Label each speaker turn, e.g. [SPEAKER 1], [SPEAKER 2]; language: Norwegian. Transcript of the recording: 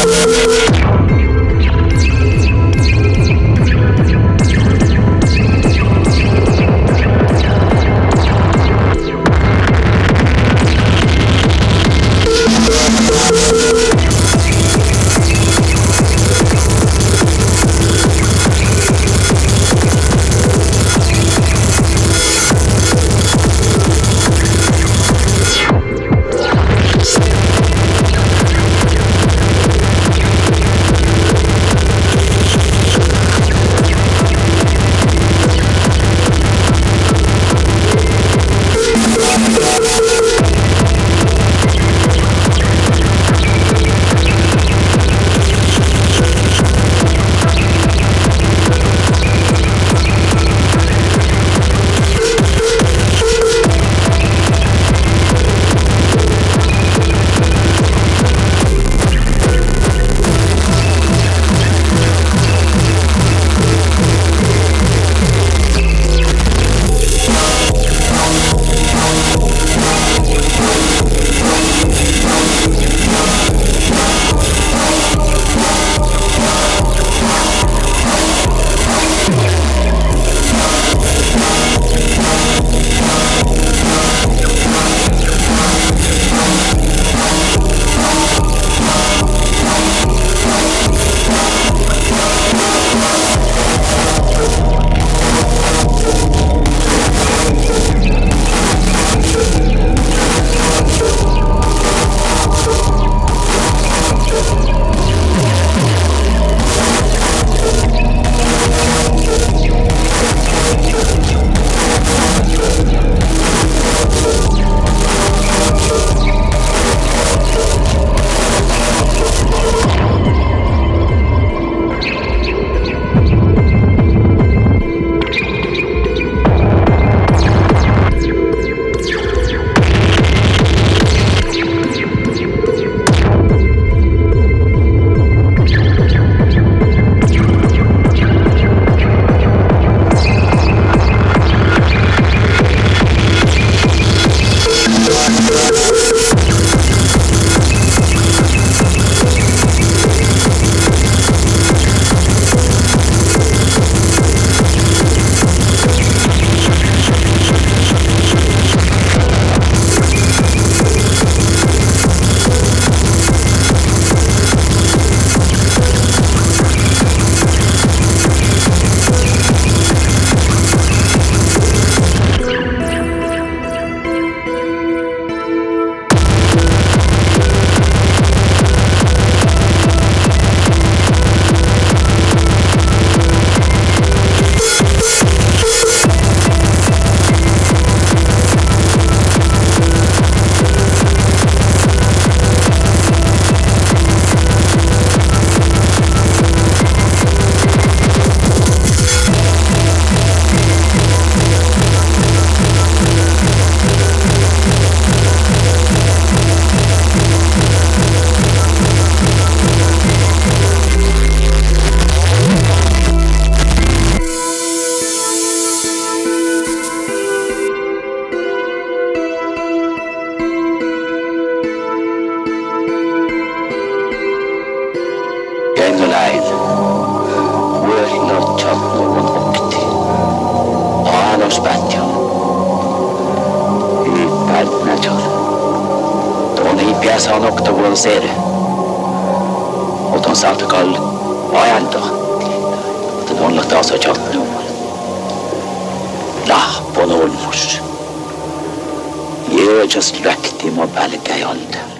[SPEAKER 1] Thank you. Jeg sa nok til å gå og se det. Og han sa til Karl, hva er det? At han lagt av seg kjatten om. La på noen mors. er ikke wrecked i må velge i alder.